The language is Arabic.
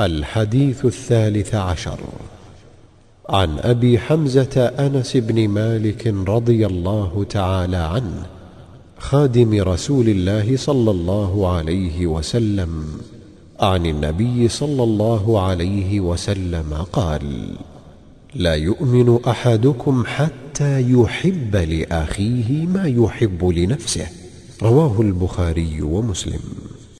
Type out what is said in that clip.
الحديث الثالث عشر. عن أبي حمزة أنس بن مالك رضي الله تعالى عنه خادم رسول الله صلى الله عليه وسلم عن النبي صلى الله عليه وسلم قال لا يؤمن أحدكم حتى يحب لأخيه ما يحب لنفسه. رواه البخاري ومسلم.